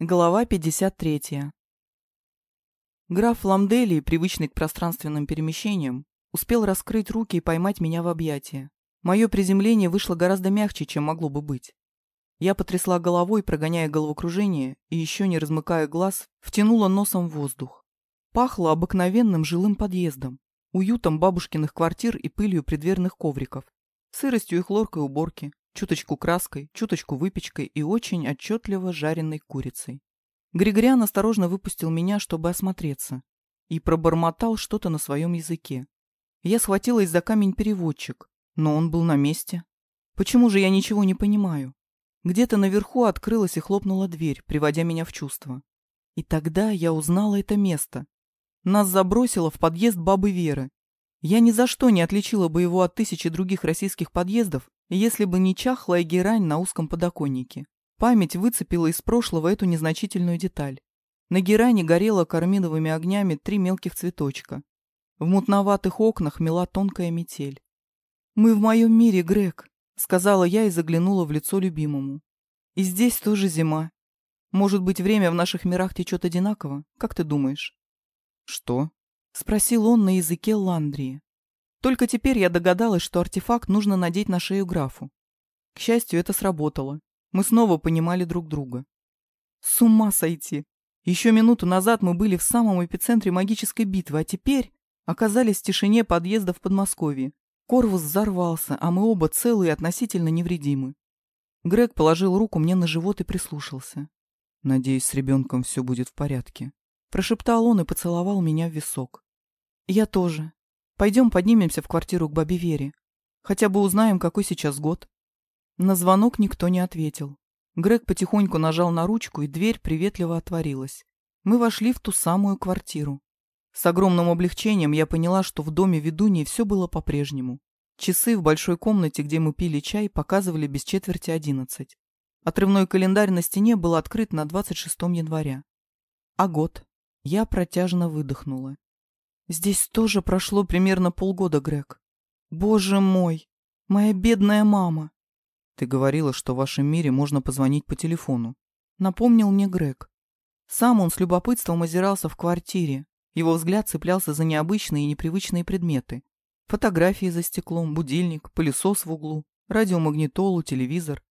Глава 53. Граф Ламделий, привычный к пространственным перемещениям, успел раскрыть руки и поймать меня в объятия. Мое приземление вышло гораздо мягче, чем могло бы быть. Я потрясла головой, прогоняя головокружение, и еще не размыкая глаз, втянула носом воздух. Пахло обыкновенным жилым подъездом, уютом бабушкиных квартир и пылью предверных ковриков, сыростью и хлоркой уборки, чуточку краской, чуточку выпечкой и очень отчетливо жареной курицей. Григориан осторожно выпустил меня, чтобы осмотреться, и пробормотал что-то на своем языке. Я схватилась за камень-переводчик, но он был на месте. Почему же я ничего не понимаю? Где-то наверху открылась и хлопнула дверь, приводя меня в чувство. И тогда я узнала это место. Нас забросило в подъезд бабы Веры. Я ни за что не отличила бы его от тысячи других российских подъездов, если бы не чахлая герань на узком подоконнике. Память выцепила из прошлого эту незначительную деталь. На герани горело карминовыми огнями три мелких цветочка. В мутноватых окнах мела тонкая метель. «Мы в моем мире, Грег», — сказала я и заглянула в лицо любимому. «И здесь тоже зима. Может быть, время в наших мирах течет одинаково? Как ты думаешь?» «Что?» — спросил он на языке Ландрии. Только теперь я догадалась, что артефакт нужно надеть на шею графу. К счастью, это сработало. Мы снова понимали друг друга. С ума сойти! Еще минуту назад мы были в самом эпицентре магической битвы, а теперь оказались в тишине подъезда в Подмосковье. Корвус взорвался, а мы оба целы и относительно невредимы. Грег положил руку мне на живот и прислушался. «Надеюсь, с ребенком все будет в порядке», — прошептал он и поцеловал меня в висок. «Я тоже. Пойдем поднимемся в квартиру к бабе Вере. Хотя бы узнаем, какой сейчас год. На звонок никто не ответил. Грег потихоньку нажал на ручку, и дверь приветливо отворилась. Мы вошли в ту самую квартиру. С огромным облегчением я поняла, что в доме ведуньи все было по-прежнему. Часы в большой комнате, где мы пили чай, показывали без четверти одиннадцать. Отрывной календарь на стене был открыт на 26 января. А год? Я протяжно выдохнула. Здесь тоже прошло примерно полгода, Грег. Боже мой, моя бедная мама. Ты говорила, что в вашем мире можно позвонить по телефону. Напомнил мне Грег. Сам он с любопытством озирался в квартире. Его взгляд цеплялся за необычные и непривычные предметы. Фотографии за стеклом, будильник, пылесос в углу, радиомагнитолу, телевизор.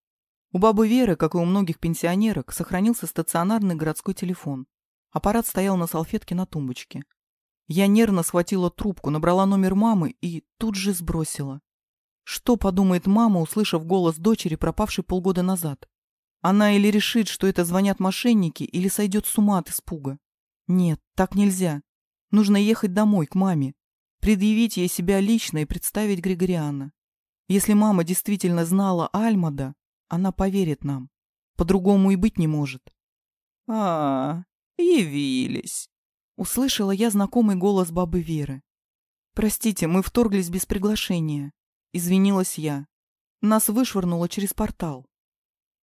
У бабы Веры, как и у многих пенсионерок, сохранился стационарный городской телефон. Аппарат стоял на салфетке на тумбочке. Я нервно схватила трубку, набрала номер мамы и тут же сбросила. Что подумает мама, услышав голос дочери, пропавшей полгода назад? Она или решит, что это звонят мошенники, или сойдет с ума от испуга. Нет, так нельзя. Нужно ехать домой, к маме. Предъявить ей себя лично и представить Григориана. Если мама действительно знала Альмада, она поверит нам. По-другому и быть не может. а, явились. Услышала я знакомый голос бабы Веры. «Простите, мы вторглись без приглашения», — извинилась я. Нас вышвырнуло через портал.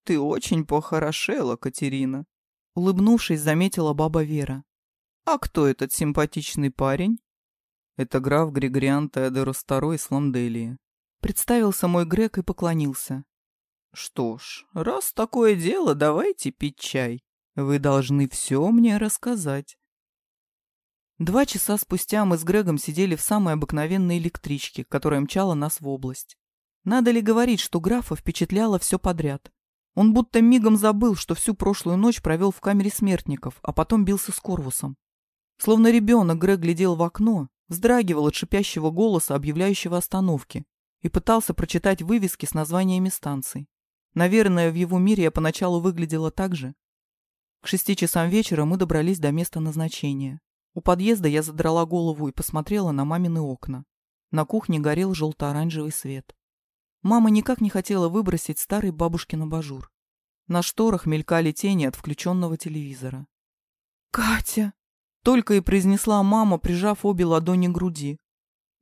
«Ты очень похорошела, Катерина», — улыбнувшись, заметила баба Вера. «А кто этот симпатичный парень?» «Это граф Григориан Теодорос II из Ламделии». Представился мой грек и поклонился. «Что ж, раз такое дело, давайте пить чай. Вы должны все мне рассказать». Два часа спустя мы с Грегом сидели в самой обыкновенной электричке, которая мчала нас в область. Надо ли говорить, что графа впечатляло все подряд? Он будто мигом забыл, что всю прошлую ночь провел в камере смертников, а потом бился с Корвусом. Словно ребенок Грег глядел в окно, вздрагивал от шипящего голоса, объявляющего остановки, и пытался прочитать вывески с названиями станций. Наверное, в его мире я поначалу выглядела так же. К шести часам вечера мы добрались до места назначения. У подъезда я задрала голову и посмотрела на мамины окна. На кухне горел желто-оранжевый свет. Мама никак не хотела выбросить старый бабушкин абажур. На шторах мелькали тени от включенного телевизора. «Катя!» — только и произнесла мама, прижав обе ладони к груди.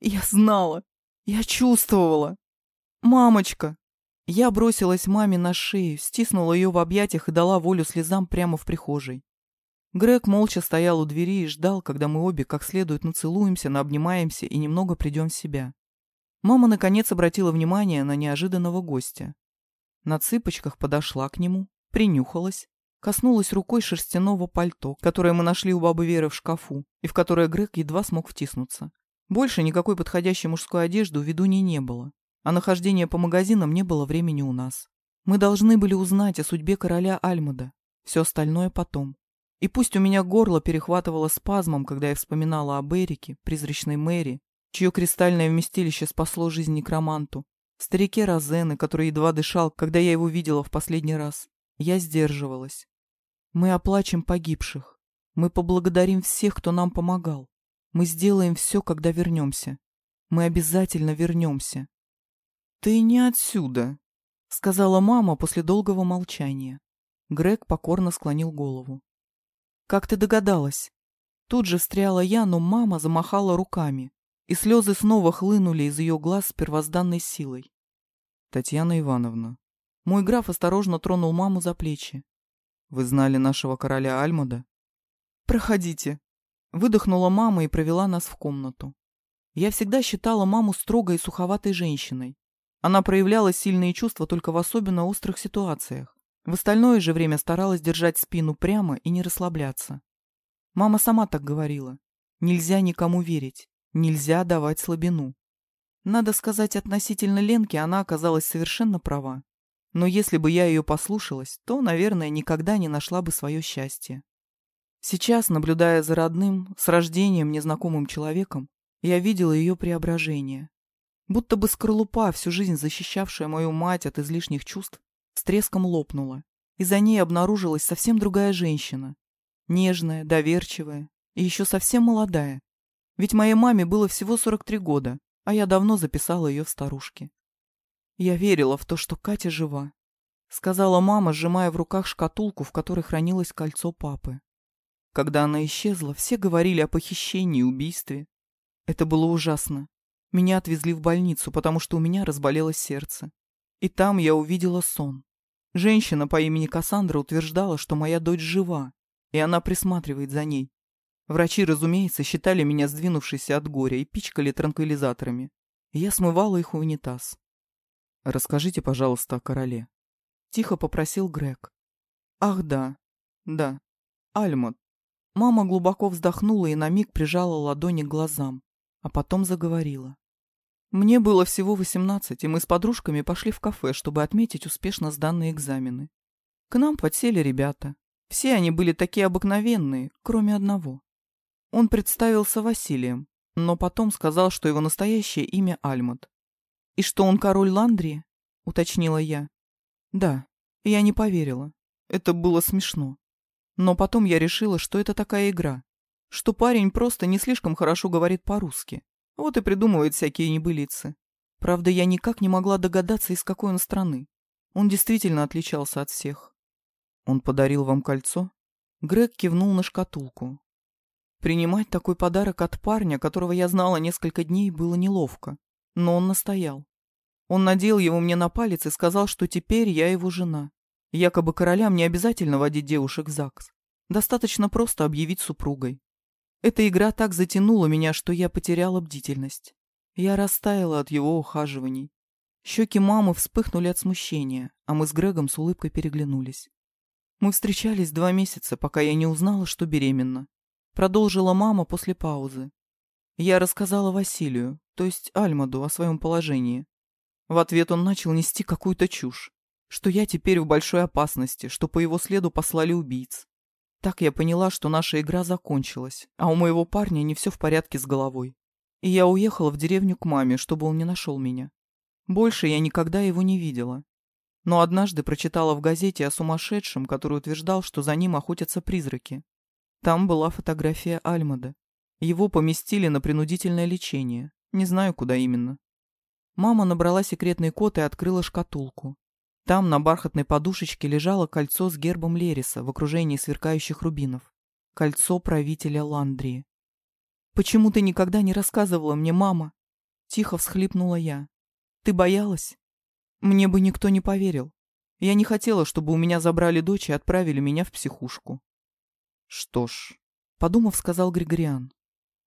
«Я знала! Я чувствовала! Мамочка!» Я бросилась маме на шею, стиснула ее в объятиях и дала волю слезам прямо в прихожей. Грег молча стоял у двери и ждал, когда мы обе как следует нацелуемся, наобнимаемся и немного придем в себя. Мама, наконец, обратила внимание на неожиданного гостя. На цыпочках подошла к нему, принюхалась, Коснулась рукой шерстяного пальто, которое мы нашли у бабы Веры в шкафу, и в которое Грег едва смог втиснуться. Больше никакой подходящей мужской одежды у ведуньи не было, а нахождение по магазинам не было времени у нас. Мы должны были узнать о судьбе короля Альмада. Все остальное потом. И пусть у меня горло перехватывало спазмом, когда я вспоминала об Эрике, призрачной Мэри, чье кристальное вместилище спасло жизнь некроманту, старике Розены, который едва дышал, когда я его видела в последний раз. Я сдерживалась. Мы оплачем погибших. Мы поблагодарим всех, кто нам помогал. Мы сделаем все, когда вернемся. Мы обязательно вернемся. «Ты не отсюда», — сказала мама после долгого молчания. Грег покорно склонил голову. «Как ты догадалась?» Тут же встряла я, но мама замахала руками, и слезы снова хлынули из ее глаз с первозданной силой. «Татьяна Ивановна, мой граф осторожно тронул маму за плечи. «Вы знали нашего короля Альмада?» «Проходите», — выдохнула мама и провела нас в комнату. Я всегда считала маму строгой и суховатой женщиной. Она проявляла сильные чувства только в особенно острых ситуациях. В остальное же время старалась держать спину прямо и не расслабляться. Мама сама так говорила. Нельзя никому верить, нельзя давать слабину. Надо сказать, относительно Ленки она оказалась совершенно права. Но если бы я ее послушалась, то, наверное, никогда не нашла бы свое счастье. Сейчас, наблюдая за родным, с рождением незнакомым человеком, я видела ее преображение. Будто бы скорлупа, всю жизнь защищавшая мою мать от излишних чувств, с треском лопнула, и за ней обнаружилась совсем другая женщина. Нежная, доверчивая и еще совсем молодая. Ведь моей маме было всего 43 года, а я давно записала ее в старушки. Я верила в то, что Катя жива, сказала мама, сжимая в руках шкатулку, в которой хранилось кольцо папы. Когда она исчезла, все говорили о похищении и убийстве. Это было ужасно. Меня отвезли в больницу, потому что у меня разболелось сердце. И там я увидела сон. Женщина по имени Кассандра утверждала, что моя дочь жива, и она присматривает за ней. Врачи, разумеется, считали меня сдвинувшейся от горя и пичкали транквилизаторами. Я смывала их в унитаз. «Расскажите, пожалуйста, о короле», — тихо попросил Грег. «Ах, да, да, Альмот». Мама глубоко вздохнула и на миг прижала ладони к глазам, а потом заговорила. Мне было всего восемнадцать, и мы с подружками пошли в кафе, чтобы отметить успешно сданные экзамены. К нам подсели ребята. Все они были такие обыкновенные, кроме одного. Он представился Василием, но потом сказал, что его настоящее имя Альмот. «И что он король Ландрии?» — уточнила я. «Да, я не поверила. Это было смешно. Но потом я решила, что это такая игра, что парень просто не слишком хорошо говорит по-русски, вот и придумывает всякие небылицы. Правда, я никак не могла догадаться, из какой он страны. Он действительно отличался от всех. Он подарил вам кольцо? Грег кивнул на шкатулку. Принимать такой подарок от парня, которого я знала несколько дней, было неловко. Но он настоял. Он надел его мне на палец и сказал, что теперь я его жена. Якобы королям не обязательно водить девушек в ЗАГС. Достаточно просто объявить супругой. Эта игра так затянула меня, что я потеряла бдительность. Я растаяла от его ухаживаний. Щеки мамы вспыхнули от смущения, а мы с Грегом с улыбкой переглянулись. Мы встречались два месяца, пока я не узнала, что беременна. Продолжила мама после паузы. Я рассказала Василию, то есть Альмаду, о своем положении. В ответ он начал нести какую-то чушь, что я теперь в большой опасности, что по его следу послали убийц. Так я поняла, что наша игра закончилась, а у моего парня не все в порядке с головой. И я уехала в деревню к маме, чтобы он не нашел меня. Больше я никогда его не видела. Но однажды прочитала в газете о сумасшедшем, который утверждал, что за ним охотятся призраки. Там была фотография Альмада. Его поместили на принудительное лечение. Не знаю, куда именно. Мама набрала секретный код и открыла шкатулку. Там на бархатной подушечке лежало кольцо с гербом Лериса в окружении сверкающих рубинов. Кольцо правителя Ландрии. «Почему ты никогда не рассказывала мне, мама?» Тихо всхлипнула я. «Ты боялась?» «Мне бы никто не поверил. Я не хотела, чтобы у меня забрали дочь и отправили меня в психушку». «Что ж», — подумав, сказал Григориан.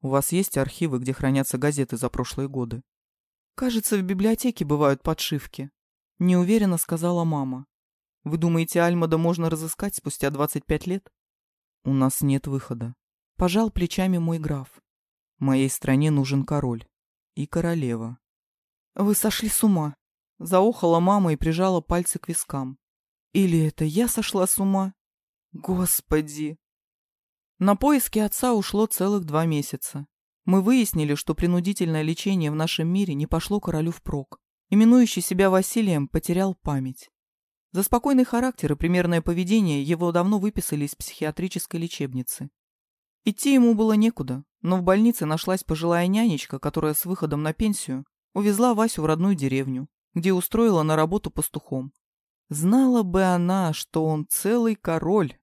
«У вас есть архивы, где хранятся газеты за прошлые годы?» Кажется, в библиотеке бывают подшивки. Неуверенно сказала мама. Вы думаете, Альмада можно разыскать спустя 25 лет? У нас нет выхода. Пожал плечами мой граф. Моей стране нужен король. И королева. Вы сошли с ума. Заохала мама и прижала пальцы к вискам. Или это я сошла с ума? Господи! На поиски отца ушло целых два месяца. Мы выяснили, что принудительное лечение в нашем мире не пошло королю впрок. Именующий себя Василием потерял память. За спокойный характер и примерное поведение его давно выписали из психиатрической лечебницы. Идти ему было некуда, но в больнице нашлась пожилая нянечка, которая с выходом на пенсию увезла Васю в родную деревню, где устроила на работу пастухом. Знала бы она, что он целый король.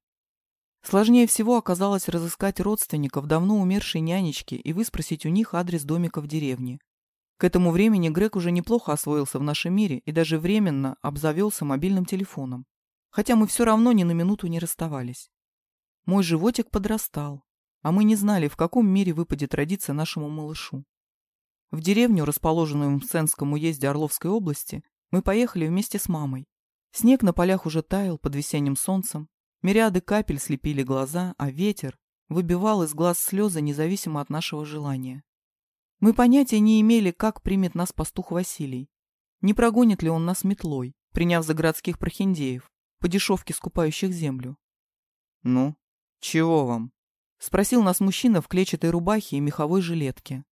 Сложнее всего оказалось разыскать родственников давно умершей нянечки и выспросить у них адрес домика в деревне. К этому времени Грег уже неплохо освоился в нашем мире и даже временно обзавелся мобильным телефоном. Хотя мы все равно ни на минуту не расставались. Мой животик подрастал, а мы не знали, в каком мире выпадет родиться нашему малышу. В деревню, расположенную в Мценском уезде Орловской области, мы поехали вместе с мамой. Снег на полях уже таял под весенним солнцем, мириады капель слепили глаза, а ветер выбивал из глаз слезы независимо от нашего желания. Мы понятия не имели, как примет нас пастух Василий. Не прогонит ли он нас метлой, приняв за городских прохиндеев, по дешевке скупающих землю. «Ну, чего вам?» — спросил нас мужчина в клетчатой рубахе и меховой жилетке.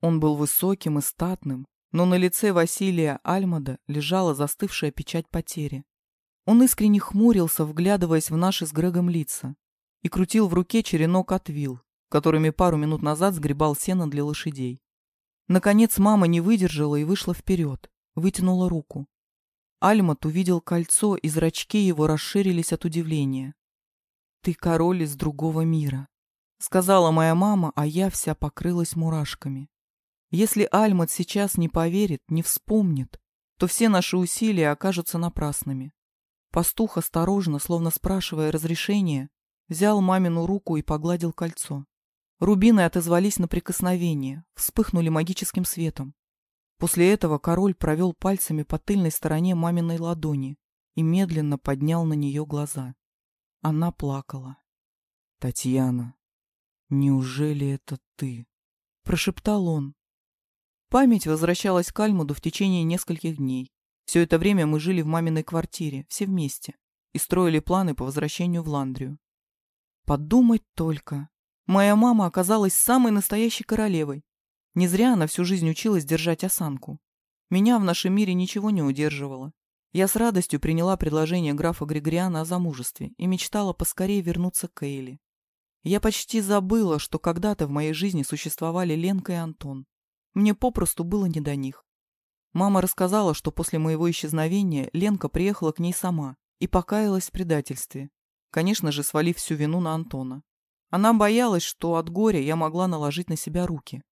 Он был высоким и статным, но на лице Василия Альмада лежала застывшая печать потери. Он искренне хмурился, вглядываясь в наши с Грегом лица, и крутил в руке черенок от вил, которыми пару минут назад сгребал сено для лошадей. Наконец мама не выдержала и вышла вперед, вытянула руку. Альмат увидел кольцо, и зрачки его расширились от удивления. «Ты король из другого мира», — сказала моя мама, а я вся покрылась мурашками. Если Альмат сейчас не поверит, не вспомнит, то все наши усилия окажутся напрасными. Пастух осторожно, словно спрашивая разрешения, взял мамину руку и погладил кольцо. Рубины отозвались на прикосновение, вспыхнули магическим светом. После этого король провел пальцами по тыльной стороне маминой ладони и медленно поднял на нее глаза. Она плакала. «Татьяна, неужели это ты?» — прошептал он. Память возвращалась к Альмуду в течение нескольких дней. Все это время мы жили в маминой квартире, все вместе, и строили планы по возвращению в Ландрию. Подумать только. Моя мама оказалась самой настоящей королевой. Не зря она всю жизнь училась держать осанку. Меня в нашем мире ничего не удерживало. Я с радостью приняла предложение графа Григориана о замужестве и мечтала поскорее вернуться к Эйли. Я почти забыла, что когда-то в моей жизни существовали Ленка и Антон. Мне попросту было не до них. Мама рассказала, что после моего исчезновения Ленка приехала к ней сама и покаялась в предательстве, конечно же, свалив всю вину на Антона. Она боялась, что от горя я могла наложить на себя руки.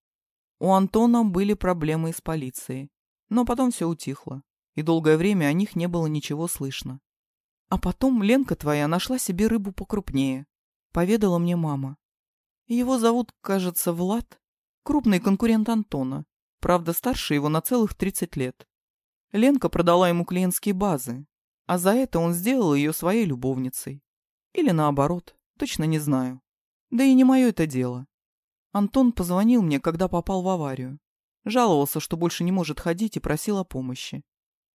У Антона были проблемы с полицией. Но потом все утихло, и долгое время о них не было ничего слышно. А потом Ленка твоя нашла себе рыбу покрупнее, поведала мне мама. Его зовут, кажется, Влад, крупный конкурент Антона, правда, старше его на целых 30 лет. Ленка продала ему клиентские базы, а за это он сделал ее своей любовницей. Или наоборот, точно не знаю. Да и не мое это дело. Антон позвонил мне, когда попал в аварию. Жаловался, что больше не может ходить и просил о помощи.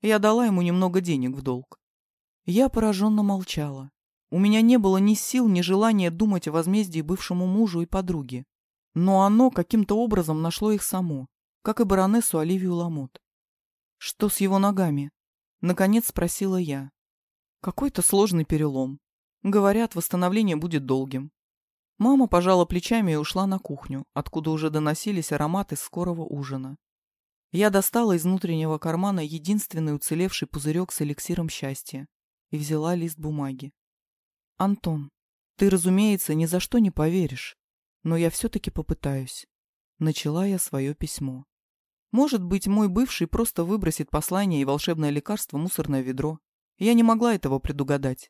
Я дала ему немного денег в долг. Я пораженно молчала. У меня не было ни сил, ни желания думать о возмездии бывшему мужу и подруге. Но оно каким-то образом нашло их само, как и баронессу Оливию Ламот. «Что с его ногами?» — наконец спросила я. «Какой-то сложный перелом. Говорят, восстановление будет долгим. Мама пожала плечами и ушла на кухню, откуда уже доносились ароматы скорого ужина. Я достала из внутреннего кармана единственный уцелевший пузырек с эликсиром счастья и взяла лист бумаги. «Антон, ты, разумеется, ни за что не поверишь, но я все-таки попытаюсь». Начала я свое письмо. Может быть, мой бывший просто выбросит послание и волшебное лекарство в мусорное ведро. Я не могла этого предугадать.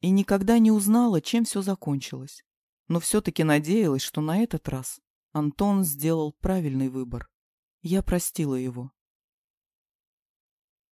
И никогда не узнала, чем все закончилось но все-таки надеялась, что на этот раз Антон сделал правильный выбор. Я простила его.